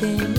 everything